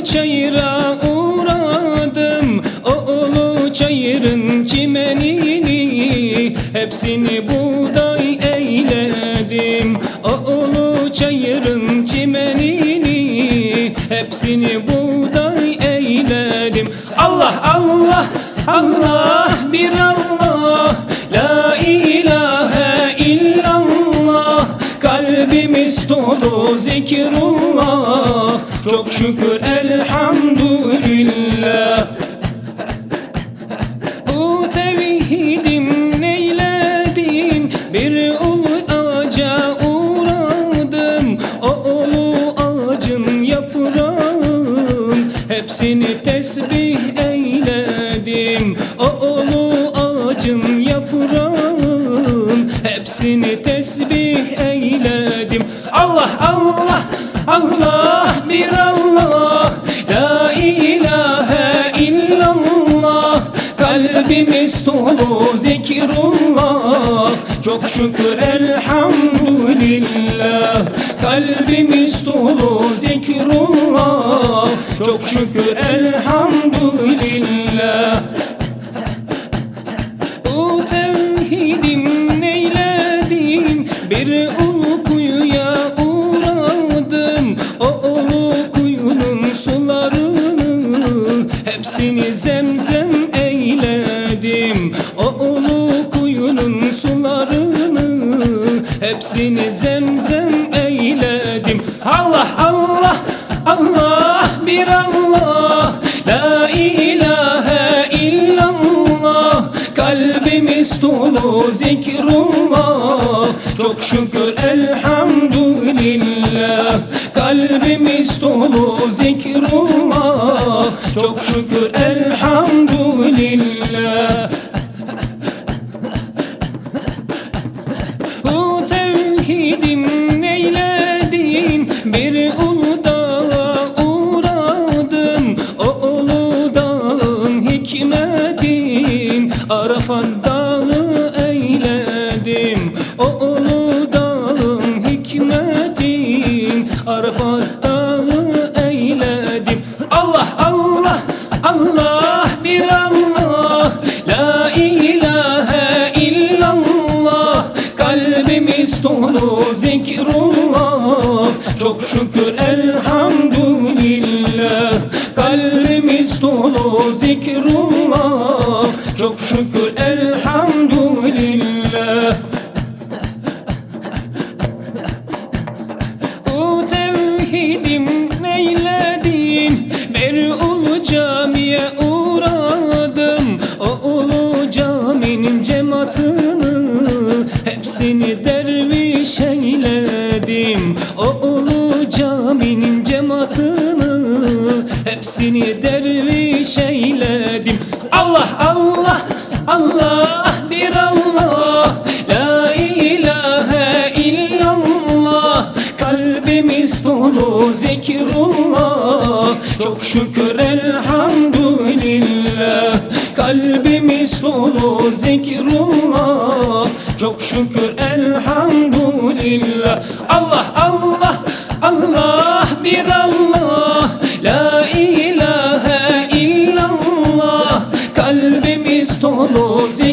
ulu çayıra uğradım O ulu çayırın çimenini. Hepsini buğday eyledim O ulu çayırın çimenini. Hepsini buğday eyledim. Allah Allah Allah bir Allah. Kalbimiz dolu zikrullah. Çok şükür elhamdülillah. Bu tevhidim neyledin Bir ulu ağaca uğradım. O ulu ağacın yaprağın Hepsini tesbih eyledim. O ulu ağacın yaprağın Hepsini tesbih eyledim. Allah Allah Allah bir Allah. La ilahe illallah. Kalbimiz dolu zikrullah. Çok şükür elhamdülillah. Kalbimiz dolu zikrullah. Çok şükür elhamdülillah Hepsini zemzem eyledim. O ulu kuyunun sularını Hepsini zemzem eyledim. Allah Allah Allah bir Allah. La ilahe illallah. Kalbimiz dolu zikrullah. Çok şükür elhamdülillah. Kalbimiz dolu zikrullah. Çok şükür Bir ulu dağa uğradım. O ulu dağın hikmetin Arafat dağı eyledim. O ulu dağın hikmetin Arafat dağı eyledim. Allah Allah Allah bir Allah. La ilahe illallah. Kalbimiz dolu zikrullah Kalbimiz dolu zikrullah. Çok şükür elhamdülillah. Bu tevhidim neyledin? Bir ulu camiye uğradım. O ulu caminin cemaatını Hepsini derviş eyledim. O ulu caminin cemaatını Hepsini derviş eyledim. Allah Allah Allah bir Allah. La ilahe illallah. Kalbimiz dolu zikrullah. Çok şükür elhamdülillah. Kalbimiz dolu zikrullah. Çok şükür elhamdülillah. Allah Allah Allah bir Allah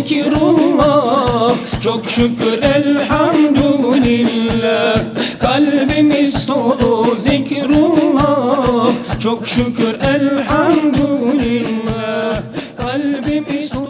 zikrullah Çok şükür elhamdülillah. Kalbimiz dolu zikrullah. Çok şükür elhamdülillah. Kalbimiz dolu